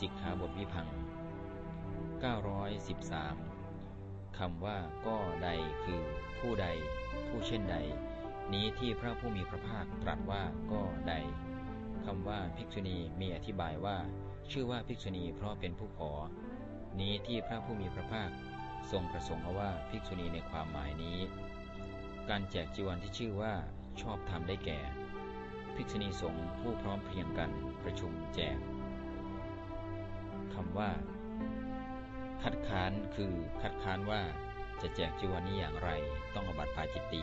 สิกขาบทวิพัง 913 คำว่าก็ใดคือผู้ใด ผู้เช่นใด นี้ที่พระผู้มีพระภาคตรัสว่าก็ใดคำว่าภิกษุณีมีอธิบายว่า ชื่อว่าภิกษุณีเพราะเป็นผู้ขอ นี้ที่พระผู้มีพระภาคทรงประสงค์เอาว่าภิกษุณีในความหมายนี้ การแจกจีวรที่ชื่อว่าชอบทำได้แก่ ภิกษุณีสงฆ์ผู้พร้อมเพรียงกันประชุมแจก ว่า คัดค้านคือคัดค้านว่าจะแจกจีวรนี้อย่างไร ต้องอบัติปาจิตตี